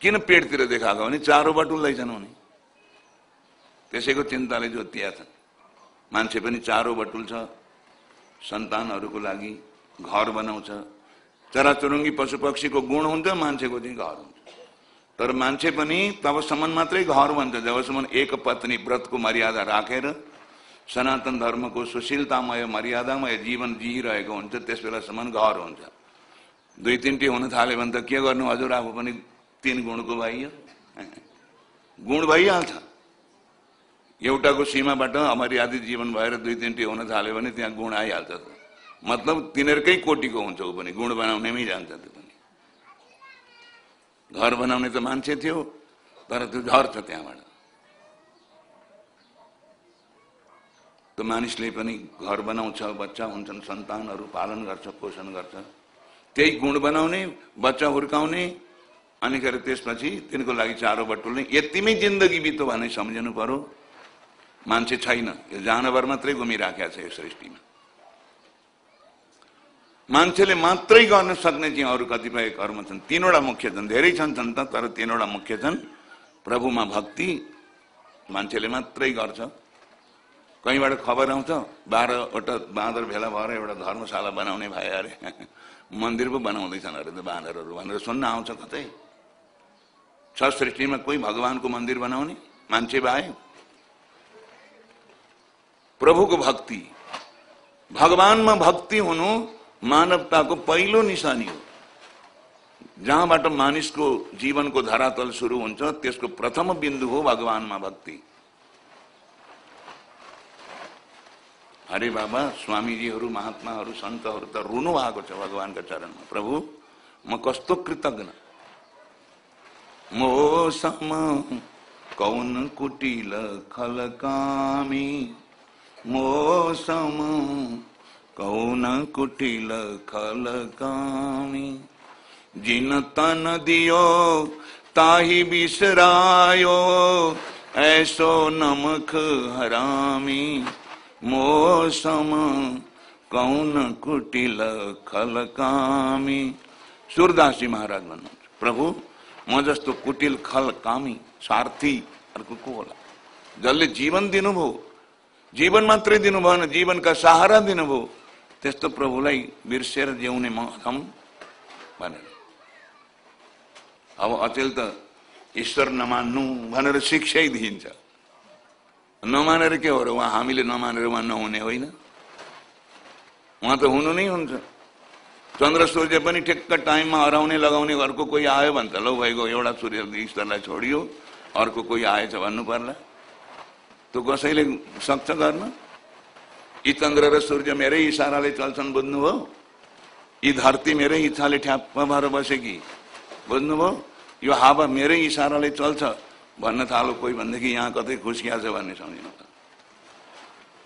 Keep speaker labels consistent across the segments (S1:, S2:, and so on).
S1: किन पेटतिर देखाएको भने चारो बटुल्दैछन् उनी। त्यसैको चिन्ताले जोतिया छन्। मान्छे पनि चारो बटुल्छ सन्तानहरूको लागि घर बनाउँछ। चराचुरुङ्गी पशु पक्षीको गुण हुन्छ मान्छेको चाहिँ घर हुन्छ। तर मान्छे पनि तबसम्म मात्रै घर भन्छ जबसम्म एक पत्नी व्रतको मर्यादा राखेर सनातन धर्मको सुशीलतामय मर्यादामय जीवन जिइरहेको हुन्छ त्यस बेलासम्म घर हुन्छ। दुई तिनटी हुन थाल्यो भने त के गर्नु? हजुर आफू पनि तिन गुणको भइयो गुण भइहाल्छ एउटाको सीमाबाट अमर्यादित जीवन भएर दुई तिनटी हुन थाल्यो भने त्यहाँ गुण आइहाल्छ मतलब तिनीहरूकै कोटीको हुन्छ ऊ पनि गुण बनाउनेमै जान्छ त्यो पनि। घर बनाउने त मान्छे थियो तर त्यो झर्छ त्यहाँबाट। त्यो मानिसले पनि घर बनाउँछ बच्चा हुन्छन् सन्तानहरू पालन गर्छ पोषण गर्छ। त्यही गुण बनाउने बच्चा हुर्काउने अनि खेरि त्यसपछि तिनको लागि चारो बटुल्ने। यतिमै जिन्दगी बित्यो भने सम्झिनु पर्यो मान्छे छैन। यो जानवर मात्रै घुमिराखेको छ यो सृष्टिमा। मान्छेले मात्रै गर्न सक्ने चाहिँ अरू कतिपय कर्म छन्। तिनवटा मुख्य छन्। धेरै छन् छन् त तर तिनवटा मुख्य छन्। प्रभुमा भक्ति मान्छेले मात्रै गर्छ। कहीँबाट खबर आउँछ बाह्रवटा बाँदर भेला भएर एउटा धर्मशाला बनाउने भए अरे। मन्दिर पो बनाउँदैछन् अरे त बाँदरहरू भनेर सुन्न आउँछ कतै। छ सृष्टिमा कोही भगवानको मंदिर बनाउने मान्छे प्रभु को भक्ति। भगवानमा भक्ति हुनु मानवताको पहिलो निशानी हो। जहाँबाट मानिसको जीवनको धरातल सुरु हुन्छ त्यसको प्रथम बिन्दु हो भगवानमा भक्ति। हरे बाबा, स्वामीजीहरू, महात्माहरू सन्तहरू त रुनु भएको छ भगवान्का चरणमा। प्रभु, म कस्तो कृतज्ञ। मोसम कौन कुटिल खलकामी? मोसम कौन कुटिल खलकामी? जिन तन दियो, ताही बिसरायो, ऐसो नमक हरामी। मोसम कौन कुटिल खलकामी? सूरदास जी महाराज भन्नुहुन्छ प्रभु म जस्तो कुटिल खल कामी सार्थी अर्को को होला जसले जीवन दिनुभयो जीवन मात्रै दिनु भएन जीवनका सहारा दिनुभयो त्यस्तो प्रभुलाई बिर्सेर जिउने म हम भनेर अब अचेल त ईश्वर नमान्नु भनेर शिक्षै दिइन्छ नमानेर के हो र उहाँ हामीले नमानेर उहाँ नहुने होइन उहाँ त हुनु नै हुन्छ चन्द्र सूर्य पनि ठिक्क टाइममा हराउने लगाउने घरको कोही आयो भने त लौ भइगयो एउटा सूर्य ईश्वरलाई छोडियो अर्को कोही आएछ भन्नु पर्ला। त्यो कसैले सक्छ गर्न? यी चन्द्र र सूर्य मेरै इसाराले चल्छन् बुझ्नुभयो यी धरती मेरै इच्छाले ठ्याप्प भएर बसे कि? बुझ्नुभयो यो हावा मेरै इसाराले चल्छ भन्न थालो कोही भनेदेखि यहाँ कतै खुस्किया छ भन्ने सम्झिनु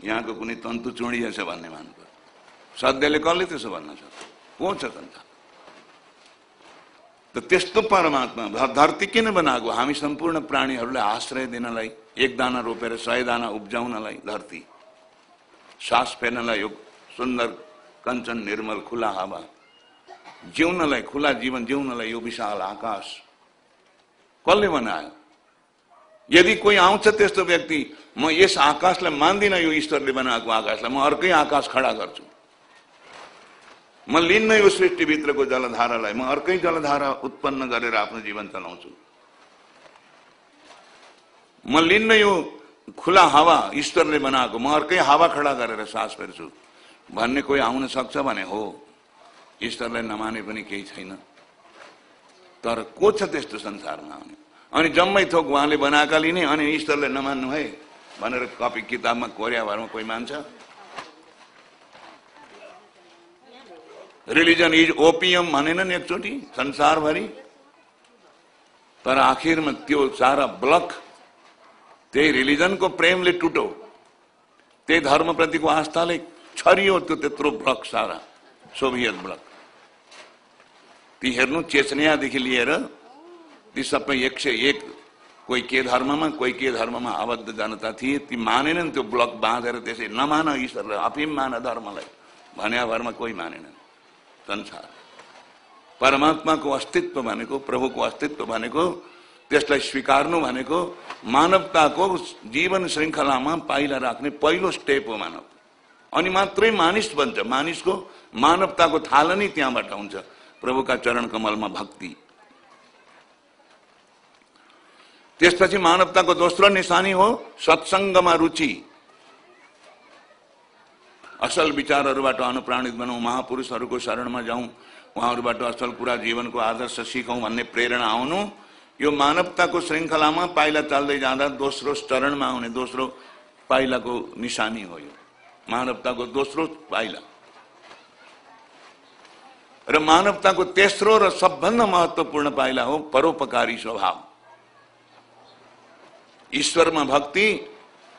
S1: यहाँको कुनै तन्तु चुडिएछ भन्ने मान्नु सध्यले कसले त्यसो भन्न सक्छ? को छ त त त्यस्तो परमात्मा धरती किन बनाएको हामी सम्पूर्ण प्राणीहरूलाई आश्रय दिनलाई एक दाना रोपेर सय दाना उब्जाउनलाई धरती सास फेर्नलाई यो सुन्दर कञ्चन निर्मल खुला हावा जिउनलाई खुला जीवन जिउनलाई यो विशाल आकाश कसले बनायो यदि कोही आउँछ त्यस्तो व्यक्ति म यस आकाशलाई मान्दिनँ यो ईश्वरले बनाएको आकाशलाई म अर्कै आकाश खडा गर्छु म लिन्न यो सृष्टिभित्रको जलधारालाई म अर्कै जलधारा उत्पन्न गरेर आफ्नो जीवन चलाउँछु। म लिन्न यो खुला हावा ईश्वरले बनाएको म अर्कै हावा खडा गरेर सास फेर्छु। भन्ने कोही आउन सक्छ भने हो ईश्वरलाई नमाने पनि केही छैन। तर को छ त्यस्तो संसारमा आउने? अनि जम्मै थोक उहाँले बनाएका लिने अनि ईश्वरलाई नमान्नु है भनेर कपी किताबमा कोरियाभरमा कोही मान्छ? रिलिजन इज ओपियम भनेनन् एकचोटि संसारभरि तर आखिरमा त्यो सारा ब्लक त्यही रिलिजनको प्रेमले टुटो। त्यही धर्मप्रतिको आस्थाले छरियो त्यो त्यत्रो ब्लक सारा सोभियत ब्लक। ती हेर्नु चेचनियादेखि लिएर ती सबै एक सय एक कोही के धर्ममा कोही के धर्ममा आबद्ध जनता थिए ती मानेनन् त्यो ब्लक बाँधेर त्यसै नमान ईश्वरलाई अफिम मान धर्मलाई। भन्या भरमा कोही मानेनन्। संसार। परमात्माको अस्तित्व भनेको प्रभुको अस्तित्व भनेको त्यसलाई स्वीकार्नु भनेको मानवताको जीवन श्रृङ्खलामा पाइला राख्ने पहिलो स्टेप हो मानव। अनि मात्रै मानिस बन्छ। मानिसको मानवताको थालनी त्यहाँबाट हुन्छ। प्रभुका चरण कमलमा भक्ति। त्यसपछि मानवताको दोस्रो निशानी हो सत्सङ्गमा रुचि। असल विचारहरूबाट अनुप्राणित बनौँ, महापुरुषहरूको शरणमा जाउँ उहाँहरूबाट असल कुरा जीवनको आदर्श सिकौँ भन्ने प्रेरणा आउनु। यो मानवताको श्रृङ्खलामा पाइला जाँदा दोस्रो चरणमा आउने, दोस्रो पाइलाको निशानी हो यो। मानवताको दोस्रो पाइला। र मानवताको तेस्रो र सबभन्दा महत्वपूर्ण पाइला हो परोपकारी स्वभाव। ईश्वरमा भक्ति,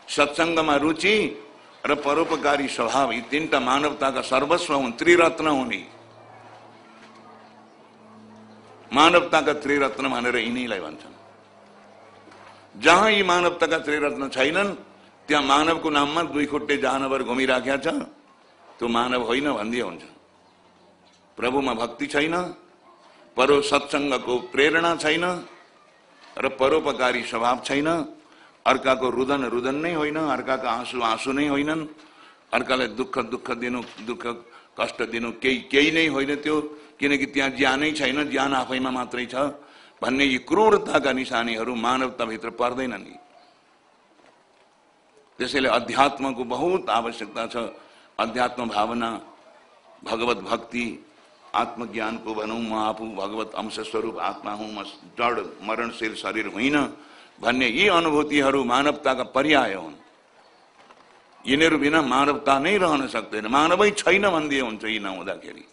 S1: सत्सङ्गमा रुचि र परोपकारी स्वभाव यी तिनवटा मानवताका सर्वस्व हुन् त्रिरत्न हुन् मानवताका त्रिरत्न भनेर यिनीलाई भन्छन् जहाँ यी मानवताका त्रिरत्न छैनन् त्यहाँ मानवको नाममा दुई खुट्टे जानवर घुमिराखेका छ त्यो मानव होइन भनिदिए हुन्छ प्रभुमा भक्ति छैन परो सत्सङ्गको प्रेरणा छैन र परोपकारी स्वभाव छैन अर्काको रुदन रुदन नै होइन अर्काको आँसु आँसु नै होइनन् अर्कालाई दुःख दुःख दिनु, दुःख, कष्ट दिनु केही केही नै होइन त्यो किनकि त्यहाँ ज्यानै छैन ज्यान आफैमा मात्रै छ। भन्ने यी क्रूरताका निशानीहरू मानवताभित्र पर्दैनन् त्यसैले अध्यात्मको बहुत आवश्यकता छ। अध्यात्म भावना, भगवत भक्ति, आत्मज्ञानको भनौँ म आफू, भगवत अंश स्वरूप आत्मा हुँ, म जड मरणशील शरीर होइन। भन्ने यी अनुभूतिहरू मानवताका पर्याय हुन्। यिनीहरू बिना मानवता नै रहन सक्दैन। मानवै छैन भनिदिए हुन्छ यी नहुँदाखेरि।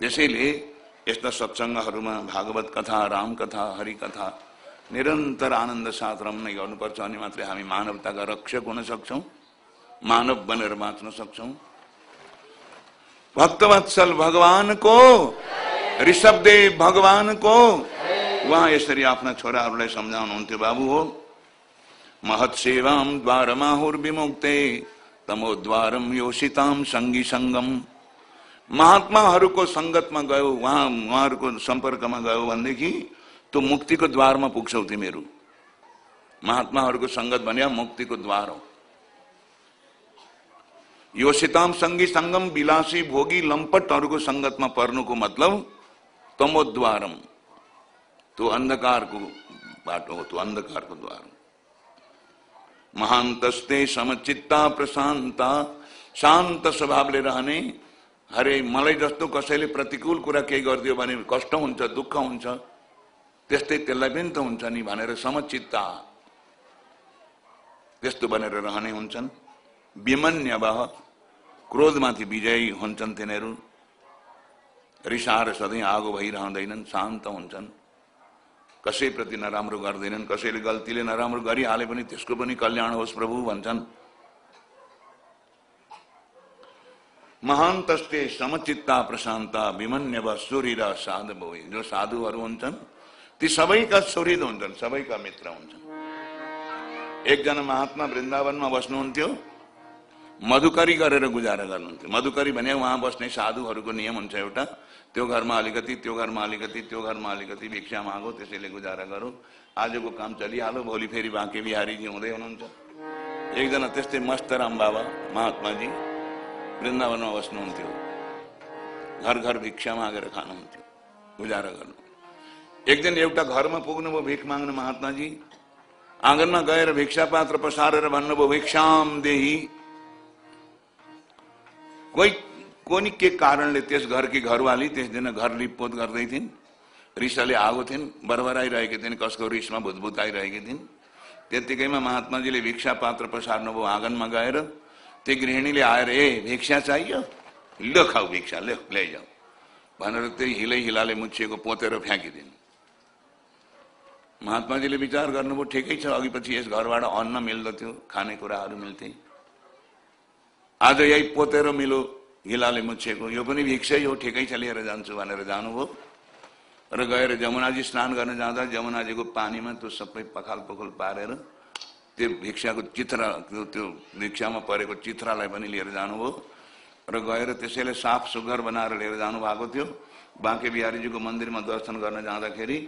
S1: त्यसैले यस्ता सत्सङ्गहरूमा भागवत कथा राम कथा हरि कथा निरन्तर आनन्द साथ रम्ने गर्नुपर्छ अनि मात्रै हामी मानवताका रक्षक हुन सक्छौँ मानव बनेर बाँच्न सक्छौँ। भक्तवत्सल भगवानको ऋषभदेव भगवानको उहाँ यसरी आफ्ना छोराहरूलाई सम्झाउनुहुन्थ्यो बाबु हो। महत सेवाम द्वारमाहुर विमुक्ते तमोद्वारम योषिताम सङ्गी सङ्गम महात्माहरूको सङ्गतमा गयो उहाँ उहाँहरूको सम्पर्कमा गयो भनेदेखि त्यो मुक्तिको द्वारमा पुग्छौ तिमीहरू महात्माहरूको सङ्गत भने मुक्तिको द्वार हो। योषिताम सङ्गी सङ्गम विलासी भोगी लम्पटहरूको सङ्गतमा पर्नुको मतलब तमोद्वारम तो अंधकार को बाटो तो अंधकार को द्वार। महान्तस्ते समचित्ता प्रशान्ता शान्त स्वभावले रहने, हरे मलाई जस्तो कसैले प्रतिकूल कुरा केही गरिदियो भने कष्ट हुन्छ, दुःख हुन्छ, त्यस्तै त्यसलाई पनि त हुन्छ नि भनेर समचित्ता त्यस्तो बनेर रहने हुन्छन्। विमन्य बह क्रोधमाथि विजयी हुन्छन् तिनीहरू। रिसाएर सधैँ आगो भइरहँदैनन्, शान्त हुन्छन्। कसैप्रति नराम्रो गर्दैनन् कसैले गल्तीले नराम्रो गरिहाले पनि त्यसको पनि कल्याण होस् प्रभु भन्छन्। महान्तस्ते समचित्ता प्रशान्ता विमन्य सूर्य र साधु जो साधुहरू हुन्छन् ती सबैका सुहृद हुन्छन् सबैका मित्र हुन्छन्। एकजना महात्मा वृन्दावनमा बस्नुहुन्थ्यो। मधुकरी गरेर गुजारा गर्नुहुन्थ्यो। मधुकरी भने उहाँ बस्ने साधुहरूको नियम हुन्छ एउटा। त्यो घरमा अलिकति त्यो घरमा अलिकति त्यो घरमा अलिकति भिक्षा मागो त्यसैले गुजारा गरौँ। आजको काम चलिहाल्यो भोलि फेरि बाँके बिहारीजी हुँदै हुनुहुन्छ। एकजना त्यस्तै मस्तराम बाबा महात्माजी वृन्दावनमा बस्नुहुन्थ्यो। घर घर भिक्षा मागेर खानुहुन्थ्यो। गुजारा गर्नु। एक दिन एउटा घरमा पुग्नुभयो भिख माग्नु महात्माजी। आँगनमा गएर भिक्षा पात्र पसारेर भन्नुभयो भिक्षाम देही। कोही कोनी के कारणले त्यस घरकी घरवाली त्यस दिन घर लिपपोत गर्दै थिइन्? रिसले आगो थिइन् बरबराइरहेकी थिइन् कसको रिसमा भुतभुताइरहेकी थिइन्। त्यत्तिकैमा महात्माजीले भिक्षा पात्र पसार्नुभयो आँगनमा गएर। त्यो गृहिणीले आएर ए भिक्षा चाहियो? लो खाऊ भिक्षा लो ल्याइजाऊ भनेर त्यही हिलै हिलाले मुछिएको पोतेर फ्याँकिदिन्। महात्माजीले विचार गर्नुभयो ठिकै छ अघि पछि यस घरबाट अन्न मिल्दथ्यो खानेकुराहरू मिल्थे। आज यही पोतेर मिलो, हिलाले मुछेको यो पनि भिक्षै हो ठिकै छ लिएर जान्छु भनेर जानुभयो र गएर जमुनाजी स्नान गर्न जाँदा जमुनाजीको पानीमा त्यो सबै पखाल पखल पारेर त्यो भिक्षाको चित्रा त्यो भिक्षामा परेको चित्रालाई पनि लिएर जानुभयो र गएर त्यसैले साफ़ सुग्घर बनाएर लिएर जानुभएको थियो बाँके बिहारीजीको मन्दिरमा दर्शन गर्न जाँदाखेरि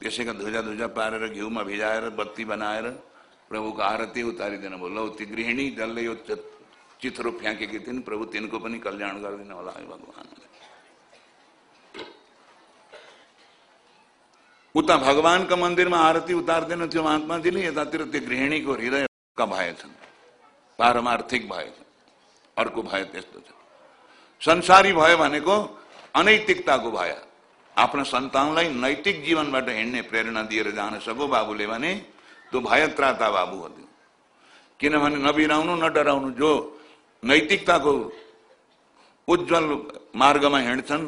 S1: त्यसैका धुजा धुजा पारेर घिउमा भिजाएर बत्ती बनाएर प्रभुको आरती उतारिदिनु भयो लौ ती गृहिणी जसले यो चिथरो फ्याँकेकी थिइन् प्रभु तिनको पनि कल्याण गरिदिनु होला है भगवान्। उता भगवानको मन्दिरमा आरती उतार्दैन थियो महात्माजीले यतातिर त्यो गृहिणीको हृदयका भएछन् पारमार्थिक भएछ अर्को भय त्यस्तो छ। संसारी भयो भनेको अनैतिकताको भय। आफ्नो सन्तानलाई नैतिक जीवनबाट हिँड्ने प्रेरणा दिएर जान सको बाबुले भने त्यो भयत्राता बाबु हो त्यो। किनभने नबिराउनु न डराउनु जो नैतिकताको उज्जवल मार्गमा हिँड्छन्।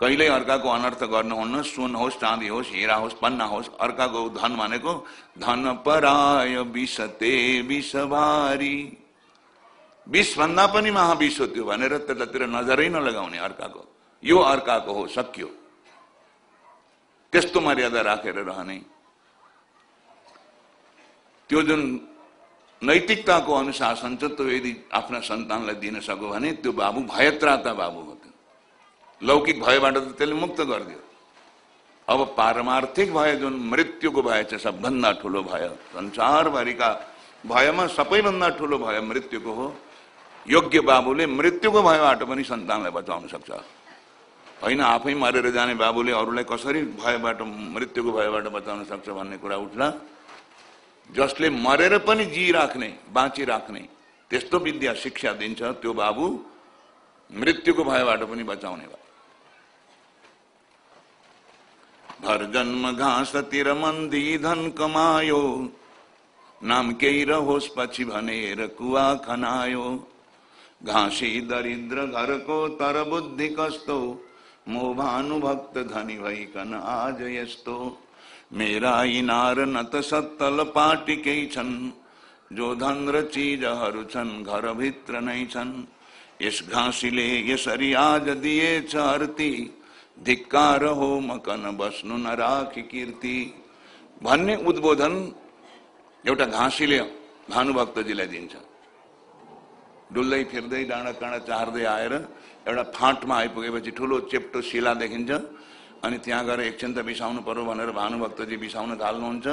S1: कहिल्यै अर्काको अनर्थ गर्नुहुन्न सुन होस् चाँदी होस् हिरा होस् पन्ना होस् अर्काको धन भनेको धन पराय विषते विषभारी विषभन्दा पनि महाविष हो त्यो भनेर त्यतातिर नजरै नलगाउने अर्काको। यो अर्काको हो सक्यो। त्यस्तो मर्यादा राखेर रहने। त्यो जुन नैतिकताको अनुशासन छ त्यो यदि आफ्ना सन्तानलाई दिन सक्यो भने त्यो बाबु भयत्राता बाबु हो त्यो। लौकिक भयबाट त त्यसले मुक्त गरिदियो। अब पारमार्थिक भय जुन मृत्युको भय छ सबभन्दा ठुलो भय संसारभरिका भयमा सबैभन्दा ठुलो भय मृत्युको हो। योग्य बाबुले मृत्युको भयबाट पनि सन्तानलाई बचाउन सक्छ। होइन आफै मरेर जाने बाबुले अरूलाई कसरी भयबाट मृत्युको भयबाट बचाउन सक्छ भन्ने कुरा उठ्ला। जसले मरेर पनि जी राख्ने बाँचिराख्ने त्यस्तो विद्या शिक्षा दिन्छ त्यो बाबु मृत्युको भयबाट पनि बचाउने भयो भर जन्म घाँसतिर मन्दी धन कमायो, नाम केही रहोस् पछि भनेर कुवा खनायो। घाँसी दरिद्र घरको तर बुद्धि कस्तो मो भानुभक्त धनी भइकन आज यस्तो। मेरा इनार न त सत्तल पाटिकै छन्। जो धन र चिजहरू छन् घरभित्र नै छन्। यस घाँसीले यसरी आज दिएछ अर्ती धिक्कार हो मकन बस्नु नराखी कीर्ति। भन्ने उद्बोधन एउटा घाँसीले भानुभक्तजीलाई दिन्छ। डुल्दै फिर्दै डाँडा काँडा चार्दै आएर एउटा फाँटमा आइपुगेपछि ठुलो चेप्टो शिला देखिन्छ। अनि त्यहाँ गएर एकछिन त बिसाउनु पर्यो भनेर भानुभक्तजी बिसाउन थाल्नुहुन्छ।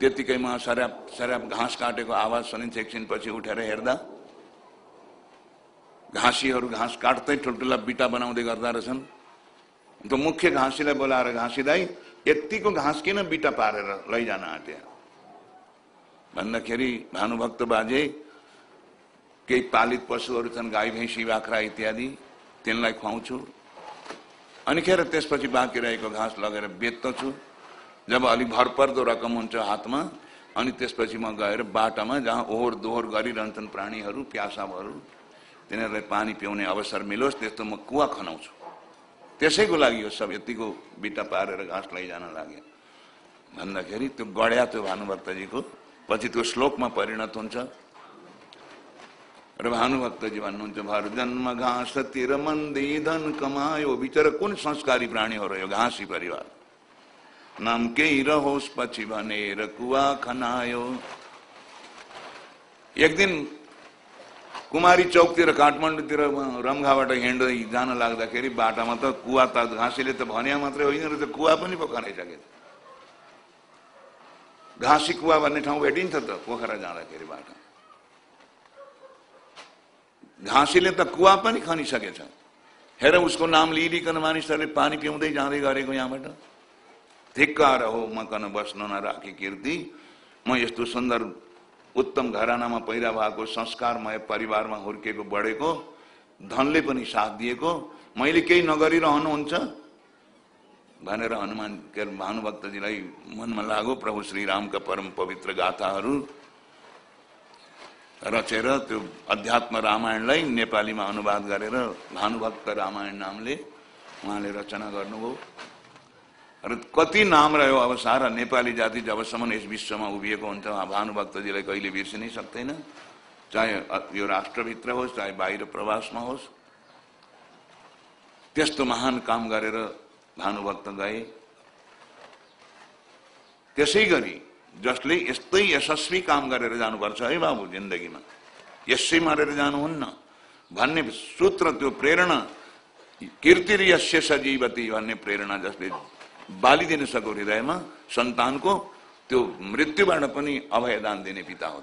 S1: त्यतिकैमा सर्याप सर्याप घाँस काटेको आवाज सुनिन्छ एकछिनपछि उठेर हेर्दा। घाँसीहरू घाँस काट्दै ठुल्ठुला बिटा बनाउँदै गर्दा रहेछन्। त मुख्य घाँसीलाई बोलाएर घाँसी दाई यतिको घाँस किन बिटा पारेर लैजान आँट्यो? भन्दाखेरि भानुभक्त बाजे केही पालित पशुहरू छन् गाई भैँसी बाख्रा इत्यादि तिनलाई खुवाउँछु। अनि खेर त्यसपछि बाँकी रहेको घाँस लगेर बेच्दछु जब अलिक भरपर्दो रकम हुन्छ हातमा अनि त्यसपछि म गएर बाटामा जहाँ ओहोर दोहोर गरिरहन्छन् प्राणीहरू प्यासाहरू तिनीहरूलाई पानी पिउने अवसर मिलोस् त्यस्तो म कुवा खनाउँछु। त्यसैको लागि यो सब यतिको बिटा पारेर घाँस लैजान लाग्यो। भन्दाखेरि त्यो गड्या त्यो भानुभक्तजीको पछि त्यो श्लोकमा परिणत हुन्छ। र भानुभक्तजी भन्नुहुन्छ भर जन्म घाँसतिर मन्दी धन कमायो बिचरा कुन संस्कारी प्राणी हो रह्यो घाँसी परिवार। नाम केही रहोस् पछि भनेर कुवा खनायो। एक दिन कुमारी चौकतिर काठमाडौँतिर रम्घाबाट हिँड्दै जान लाग्दाखेरि बाटामा त कुवा त घाँसीले त भन्या मात्रै होइन रहेछ कुवा पनि पो खनाइसके घाँसी कुवा भन्ने ठाउँ भेटिन्छ त पोखरा जाँदाखेरि बाटो। घाँसीले त कुवा पनि खनिसकेछ। हेर उसको नाम लिइकन मानिसहरूले पानी पिउँदै जाँदै गरेको यहाँबाट। धिक्कार हो म कन बस्न नराखी कीर्ति। म यस्तो सुन्दर उत्तम घरानामा पैदा भएको संस्कारमय परिवारमा हुर्किएको बढेको धनले पनि साथ दिएको मैले केही नगरिरहनुहुन्छ? भनेर हनुमान के भानुभक्तजीलाई मनमा लाग्यो प्रभु श्रीरामका परम पवित्र गाथाहरू रचेर त्यो अध्यात्म रामायणलाई नेपालीमा अनुवाद गरेर भानुभक्त रामायण नामले उहाँले रचना गर्नुभयो। र कति नाम रह्यो अब सारा नेपाली जाति जबसम्म यस विश्वमा उभिएको हुन्छ भानुभक्तजीलाई कहिले बिर्सिनै सक्दैन। चाहे यो राष्ट्रभित्र होस् चाहे बाहिर प्रवासमा होस्। त्यस्तो महान काम गरेर भानुभक्त गए। त्यसै गरी जसले यस्तै यशस्वी काम गरेर जानुपर्छ है बाबु जिन्दगीमा। यसै मारेर जानुहुन्न। भन्ने सूत्र त्यो प्रेरणा यस्य सजीवती भन्ने प्रेरणा जसले बालिदिन सको हृदयमा सन्तानको त्यो मृत्युबाट पनि अभयदान दिने पिता हो